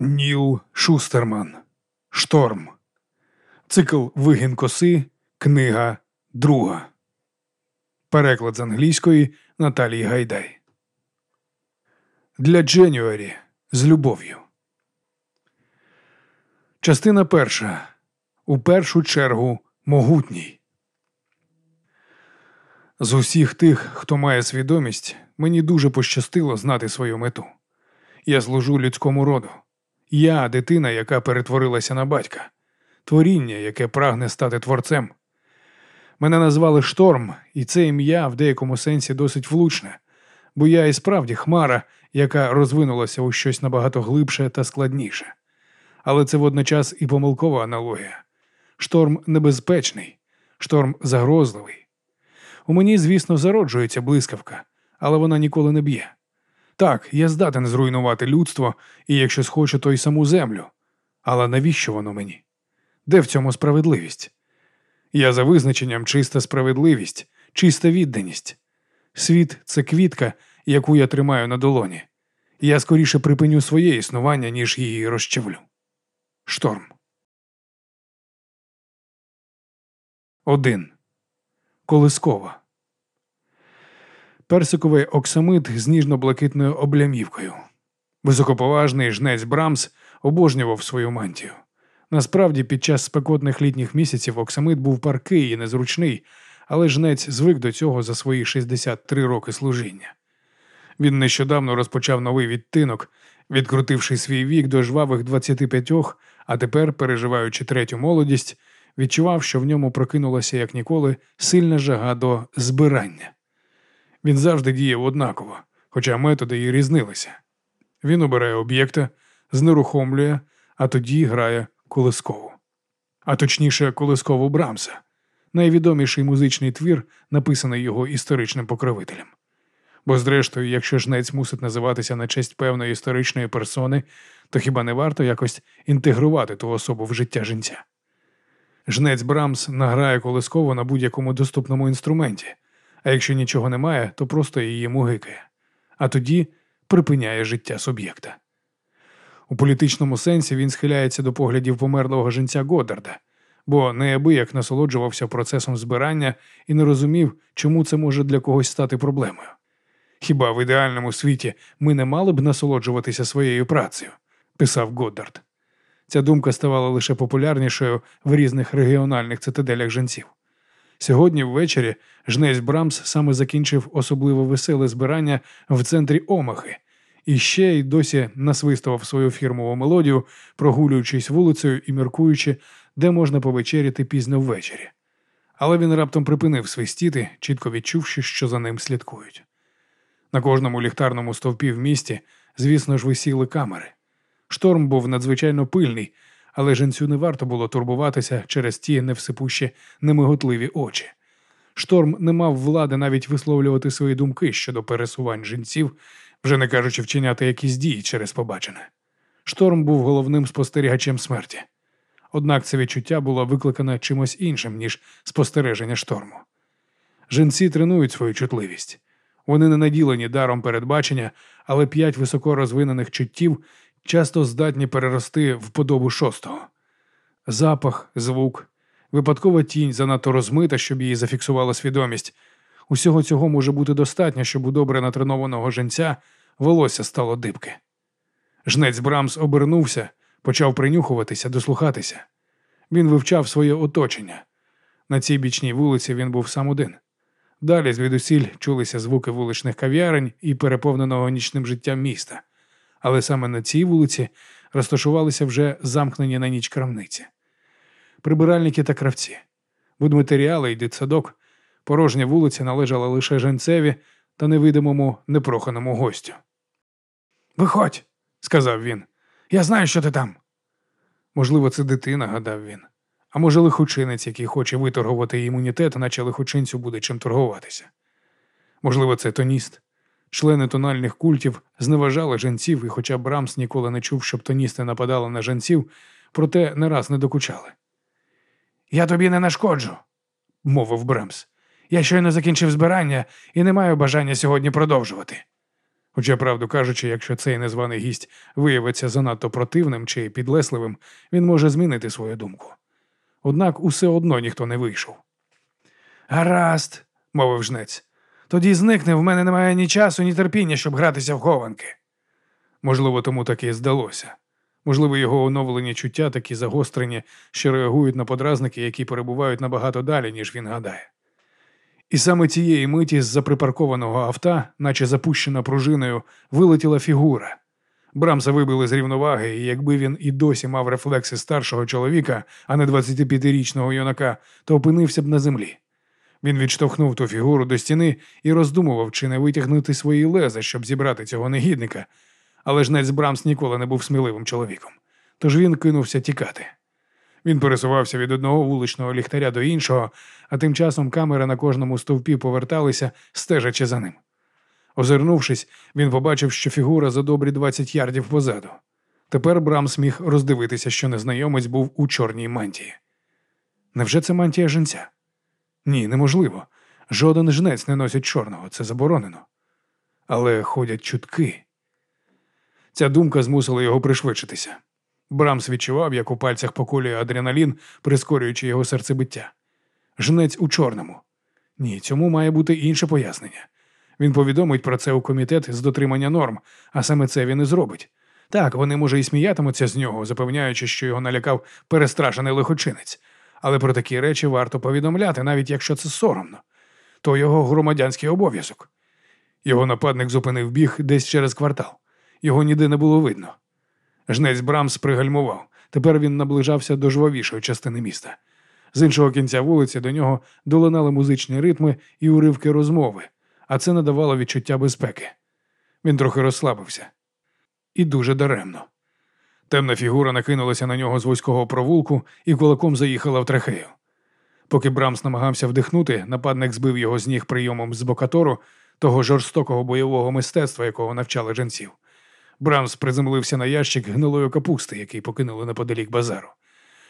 Ніл Шустерман. Шторм. Цикл Вигін коси. Книга друга. Переклад з англійської Наталії Гайдай. Для Дженюарі з любов'ю. Частина перша. У першу чергу могутній. З усіх тих, хто має свідомість, мені дуже пощастило знати свою мету. Я служу людському роду. Я дитина, яка перетворилася на батька, творіння, яке прагне стати творцем. Мене назвали Шторм, і це ім'я в деякому сенсі досить влучне, бо я і справді хмара, яка розвинулася у щось набагато глибше та складніше. Але це водночас і помилкова аналогія. Шторм небезпечний, шторм загрозливий. У мені, звісно, зароджується блискавка, але вона ніколи не б'є. Так, я здатен зруйнувати людство і, якщо схочу, то й саму землю. Але навіщо воно мені? Де в цьому справедливість? Я за визначенням чиста справедливість, чиста відданість. Світ це квітка, яку я тримаю на долоні. Я скоріше припиню своє існування, ніж її розчавлю. Шторм. Один. Колискова. Персиковий оксамит з ніжно-блакитною облямівкою. Високоповажний жнець Брамс обожнював свою мантію. Насправді, під час спекотних літніх місяців оксамит був паркий і незручний, але жнець звик до цього за свої 63 роки служіння. Він нещодавно розпочав новий відтинок, відкрутивши свій вік до жвавих 25, а тепер, переживаючи третю молодість, відчував, що в ньому прокинулася як ніколи сильна жага до збирання. Він завжди діяв однаково, хоча методи і різнилися. Він обирає об'єкта, знерухомлює, а тоді грає колискову. А точніше, колискову Брамса, найвідоміший музичний твір, написаний його історичним покровителем. Бо, зрештою, якщо жнець мусить називатися на честь певної історичної персони, то хіба не варто якось інтегрувати ту особу в життя жінця? Жнець Брамс награє колисково на будь-якому доступному інструменті, а якщо нічого немає, то просто її мугикає, а тоді припиняє життя суб'єкта. У політичному сенсі він схиляється до поглядів померлого жінця Годарда, бо неабияк насолоджувався процесом збирання і не розумів, чому це може для когось стати проблемою. Хіба в ідеальному світі ми не мали б насолоджуватися своєю працею? писав Годдард. Ця думка ставала лише популярнішою в різних регіональних цитаделях жінців. Сьогодні ввечері жнець Брамс саме закінчив особливо веселе збирання в центрі Омахи і ще й досі насвистував свою фірмову мелодію, прогулюючись вулицею і міркуючи, де можна повечеряти пізно ввечері. Але він раптом припинив свистіти, чітко відчувши, що за ним слідкують. На кожному ліхтарному стовпі в місті, звісно ж, висіли камери. Шторм був надзвичайно пильний, але жінцю не варто було турбуватися через ті невсипущі немиготливі очі. Шторм не мав влади навіть висловлювати свої думки щодо пересувань жінців, вже не кажучи вчиняти якісь дії через побачене. Шторм був головним спостерігачем смерті. Однак це відчуття було викликане чимось іншим, ніж спостереження шторму. Жінці тренують свою чутливість. Вони не наділені даром передбачення, але п'ять високо розвинених чуттів часто здатні перерости в подобу шостого. Запах, звук, випадкова тінь занадто розмита, щоб її зафіксувала свідомість. Усього цього може бути достатньо, щоб у добре натренованого женця волосся стало дибки. Жнець Брамс обернувся, почав принюхуватися, дослухатися. Він вивчав своє оточення. На цій бічній вулиці він був сам один. Далі звідусіль чулися звуки вуличних кав'ярень і переповненого нічним життям міста але саме на цій вулиці розташувалися вже замкнені на ніч крамниці. Прибиральники та кравці, будматеріали і дитсадок, порожня вулиця належала лише женцеві та невидимому непроханому гостю. Виходь, сказав він. Я знаю, що ти там. Можливо, це дитина, гадав він. А може, лихочинець, який хоче виторгувати імунітет, наче лихочинцю буде чим торгуватися. Можливо, це тоніст, Члени тональних культів зневажали женців, і, хоча Брамс ніколи не чув, щоб тоністи нападали на женців, проте не раз не докучали. Я тобі не нашкоджу, мовив Брамс. Я щойно закінчив збирання і не маю бажання сьогодні продовжувати. Хоча, правду кажучи, якщо цей незваний гість виявиться занадто противним чи підлесливим, він може змінити свою думку. Однак усе одно ніхто не вийшов. Гаразд, мовив жнець. Тоді зникне, в мене немає ні часу, ні терпіння, щоб гратися в хованки. Можливо, тому таки здалося. Можливо, його оновлені чуття такі загострені, що реагують на подразники, які перебувають набагато далі, ніж він гадає. І саме цієї миті з заприпаркованого авто, наче запущена пружиною, вилетіла фігура. Брамса вибили з рівноваги, і якби він і досі мав рефлекси старшого чоловіка, а не 25-річного юнака, то опинився б на землі. Він відштовхнув ту фігуру до стіни і роздумував, чи не витягнути свої лези, щоб зібрати цього негідника, але жнець Брамс ніколи не був сміливим чоловіком. Тож він кинувся тікати. Він пересувався від одного вуличного ліхтаря до іншого, а тим часом камери на кожному стовпі поверталися, стежачи за ним. Озирнувшись, він побачив, що фігура за добрі 20 ярдів позаду. Тепер Брамс міг роздивитися, що незнайомець був у чорній мантії. Невже це мантія женця? Ні, неможливо. Жоден жнець не носить чорного, це заборонено. Але ходять чутки. Ця думка змусила його пришвидшитися. Брамс відчував, як у пальцях поколює адреналін, прискорюючи його серцебиття. Жнець у чорному. Ні, цьому має бути інше пояснення. Він повідомить про це у комітет з дотримання норм, а саме це він і зробить. Так, вони, може, і сміятимуться з нього, запевняючи, що його налякав перестрашений лихочинець, але про такі речі варто повідомляти, навіть якщо це соромно. То його громадянський обов'язок. Його нападник зупинив біг десь через квартал. Його ніде не було видно. Жнець Брамс пригальмував. Тепер він наближався до жвавішої частини міста. З іншого кінця вулиці до нього долинали музичні ритми і уривки розмови, а це надавало відчуття безпеки. Він трохи розслабився. І дуже даремно. Темна фігура накинулася на нього з вузького провулку і кулаком заїхала в трахею. Поки Брамс намагався вдихнути, нападник збив його з ніг прийомом з бокатору, того жорстокого бойового мистецтва, якого навчали жінців. Брамс приземлився на ящик гнилої капусти, який покинули неподалік базару.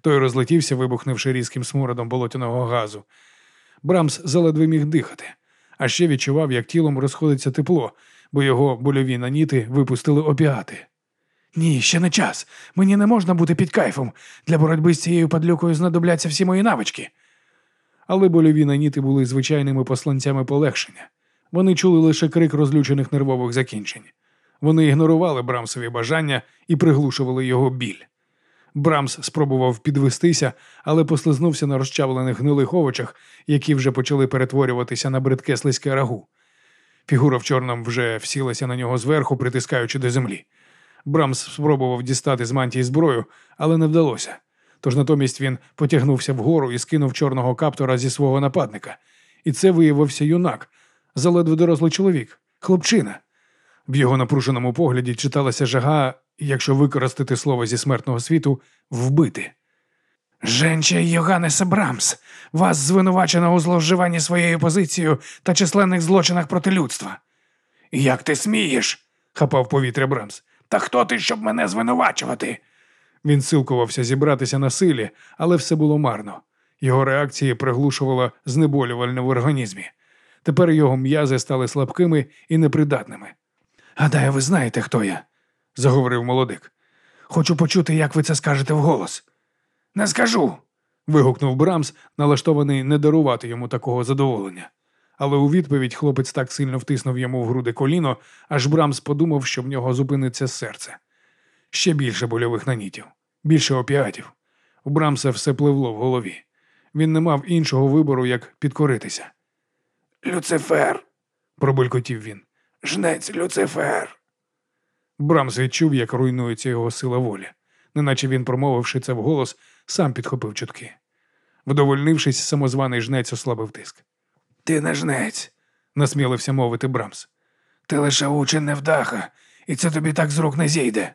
Той розлетівся, вибухнувши різким смородом болотяного газу. Брамс заледве міг дихати, а ще відчував, як тілом розходиться тепло, бо його больові наніти випустили опіати. Ні, ще не час. Мені не можна бути під кайфом. Для боротьби з цією падлюкою знадобляться всі мої навички. Але больові наніти були звичайними посланцями полегшення. Вони чули лише крик розлючених нервових закінчень. Вони ігнорували Брамсові бажання і приглушували його біль. Брамс спробував підвестися, але послизнувся на розчавлених гнилих овочах, які вже почали перетворюватися на бридке слизьке рагу. Фігура в чорному вже всілася на нього зверху, притискаючи до землі. Брамс спробував дістати з мантії зброю, але не вдалося. Тож натомість він потягнувся вгору і скинув чорного каптора зі свого нападника. І це виявився юнак, заледве дорослий чоловік, хлопчина. В його напруженому погляді читалася жага, якщо використати слово зі смертного світу, вбити. Женче Йоганнесе Брамс, вас звинувачено у зловживанні своєю позицією та численних злочинах проти людства. Як ти смієш? хапав повітря Брамс. Та хто ти, щоб мене звинувачувати? Він силкувався зібратися на силі, але все було марно. Його реакції приглушувало знеболювальне в організмі. Тепер його м'язи стали слабкими і непридатними. Гадаю, ви знаєте, хто я, заговорив молодик. Хочу почути, як ви це скажете вголос. Не скажу. вигукнув Брамс, налаштований не дарувати йому такого задоволення. Але у відповідь хлопець так сильно втиснув йому в груди коліно, аж Брамс подумав, що в нього зупиниться серце. Ще більше больових нанітів, більше опіатів. У Брамса все пливло в голові. Він не мав іншого вибору, як підкоритися. Люцифер, пробулькотів він. Жнець Люцифер. Брамс відчув, як руйнується його сила волі, неначе він, промовивши це вголос, сам підхопив чутки. Вдовольнившись, самозваний жнець ослабив тиск. Ти не жнець, насмілився мовити Брамс. Ти лише учень невдаха, і це тобі так з рук не зійде.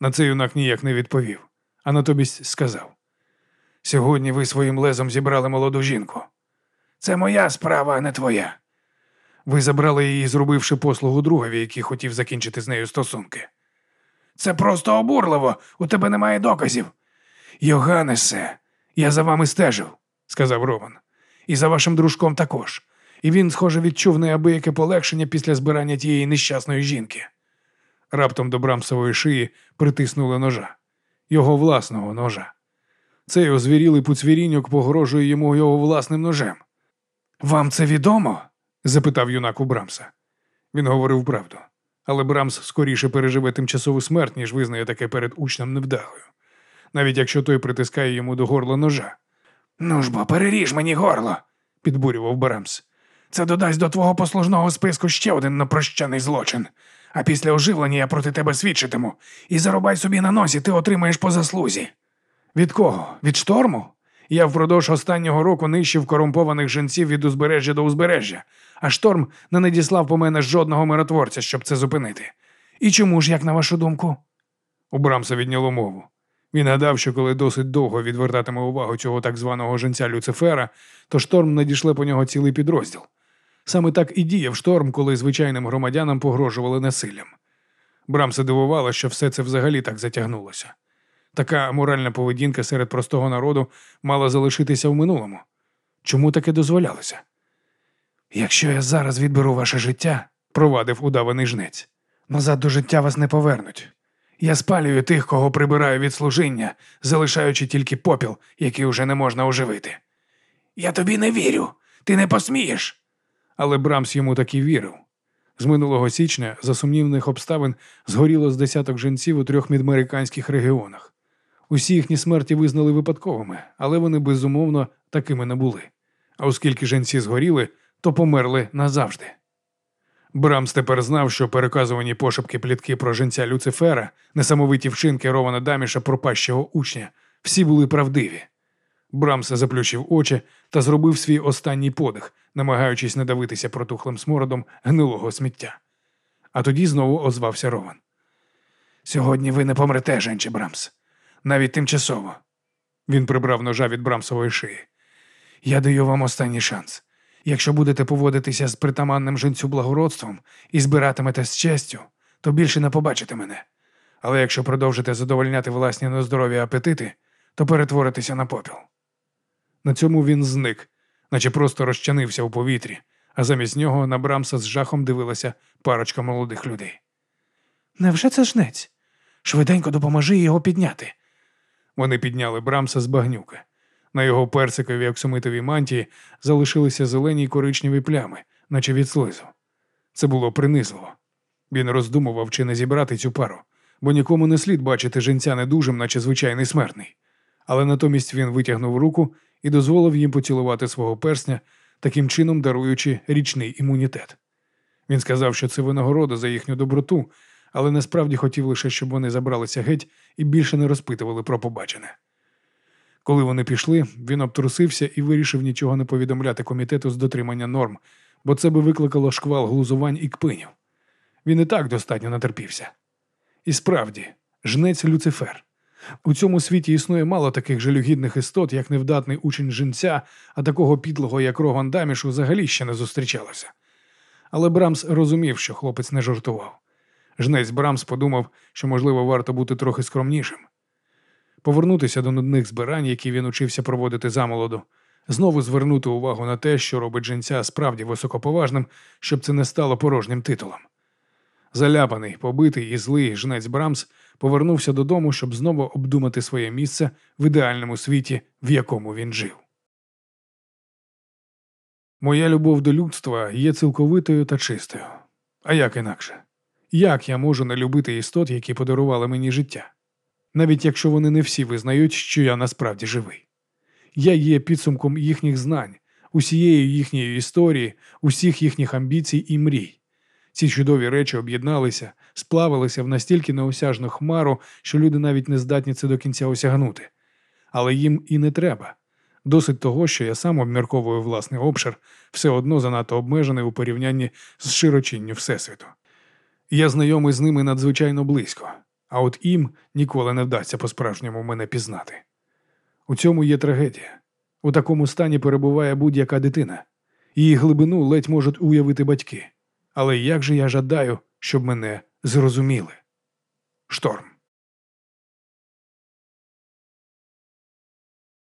На це юнак ніяк не відповів, а натомість сказав: Сьогодні ви своїм лезом зібрали молоду жінку. Це моя справа, а не твоя. Ви забрали її, зробивши послугу другові, який хотів закінчити з нею стосунки. Це просто обурливо, у тебе немає доказів. Йоганнесе, я за вами стежив, сказав Роман. І за вашим дружком також. і він, схоже, відчув неабияке полегшення після збирання тієї нещасної жінки. Раптом до Брамсової шиї притиснули ножа, його власного ножа. Цей озвірілий поцвіріньок погрожує йому його власним ножем. Вам це відомо? запитав юнак у Брамса. Він говорив правду, але Брамс скоріше переживе тимчасову смерть, ніж визнає таке перед учнем невдахою, навіть якщо той притискає йому до горла ножа. Ну ж бо, переріж мені горло, підбурював Брамс. Це додасть до твого послужного списку ще один напрощений злочин. А після оживлення я проти тебе свідчитиму і зарубай собі на носі, ти отримаєш по заслузі. Від кого? Від шторму? Я впродовж останнього року нищив корумпованих жінців від узбережжя до узбережжя, а шторм не надіслав по мене жодного миротворця, щоб це зупинити. І чому ж, як на вашу думку? У Брамса відняло мову. Він гадав, що коли досить довго відвертатиме увагу цього так званого жінця Люцифера, то шторм надішле по нього цілий підрозділ. Саме так і діяв шторм, коли звичайним громадянам погрожували насиллям. Брамса дивувало, що все це взагалі так затягнулося. Така моральна поведінка серед простого народу мала залишитися в минулому. Чому таке дозволялося? Якщо я зараз відберу ваше життя, провадив удаваний жнець, назад до життя вас не повернуть. Я спалюю тих, кого прибираю від служіння, залишаючи тільки попіл, який уже не можна оживити. Я тобі не вірю, ти не посмієш. Але Брамс йому таки вірив. З минулого січня за сумнівних обставин згоріло з десяток жінців у трьох мідамериканських регіонах. Усі їхні смерті визнали випадковими, але вони безумовно такими не були. А оскільки жінці згоріли, то померли назавжди. Брамс тепер знав, що переказувані пошепки плітки про жінця Люцифера, несамовиті вчинки Рована Даміша пропащого учня, всі були правдиві. Брамс заплющив очі та зробив свій останній подих, намагаючись не давитися протухлим смородом гнилого сміття. А тоді знову озвався Рован. Сьогодні ви не помрете, женче Брамс, навіть тимчасово. Він прибрав ножа від Брамсової шиї. Я даю вам останній шанс. Якщо будете поводитися з притаманним жінцю благородством і збиратимете з честю, то більше не побачите мене. Але якщо продовжите задовольняти власні нездорові апетити, то перетворитеся на попіл. На цьому він зник, наче просто розчинився у повітрі, а замість нього на Брамса з жахом дивилася парочка молодих людей. Невже це жнець? Швиденько допоможи його підняти. Вони підняли Брамса з багнюка. На його персиковій оксамитовій мантії залишилися зелені й коричневі плями, наче від слизу. Це було принизливо. Він роздумував, чи не зібрати цю пару, бо нікому не слід бачити жінця недужим, наче звичайний смертний. Але натомість він витягнув руку і дозволив їм поцілувати свого персня, таким чином даруючи річний імунітет. Він сказав, що це винагорода за їхню доброту, але насправді хотів лише, щоб вони забралися геть і більше не розпитували про побачене. Коли вони пішли, він обтрусився і вирішив нічого не повідомляти комітету з дотримання норм, бо це би викликало шквал глузувань і кпинів. Він і так достатньо натерпівся. І справді, жнець Люцифер. У цьому світі існує мало таких жалюгідних істот, як невдатний учень жінця, а такого підлого, як Роган Даміш, взагалі ще не зустрічалося. Але Брамс розумів, що хлопець не жартував. Жнець Брамс подумав, що, можливо, варто бути трохи скромнішим. Повернутися до нудних збирань, які він учився проводити замолоду, знову звернути увагу на те, що робить жінця справді високоповажним, щоб це не стало порожнім титулом. Заляпаний, побитий і злий жнець Брамс повернувся додому, щоб знову обдумати своє місце в ідеальному світі, в якому він жив. Моя любов до людства є цілковитою та чистою. А як інакше? Як я можу не любити істот, які подарували мені життя? Навіть якщо вони не всі визнають, що я насправді живий. Я є підсумком їхніх знань, усієї їхньої історії, усіх їхніх амбіцій і мрій. Ці чудові речі об'єдналися, сплавилися в настільки неосяжну хмару, що люди навіть не здатні це до кінця осягнути. Але їм і не треба. Досить того, що я сам обмірковую власний обшир, все одно занадто обмежений у порівнянні з широчинню Всесвіту. Я знайомий з ними надзвичайно близько, а от їм ніколи не вдасться по-справжньому мене пізнати. У цьому є трагедія. У такому стані перебуває будь-яка дитина. Її глибину ледь можуть уявити батьки. Але як же я жадаю, щоб мене зрозуміли? Шторм.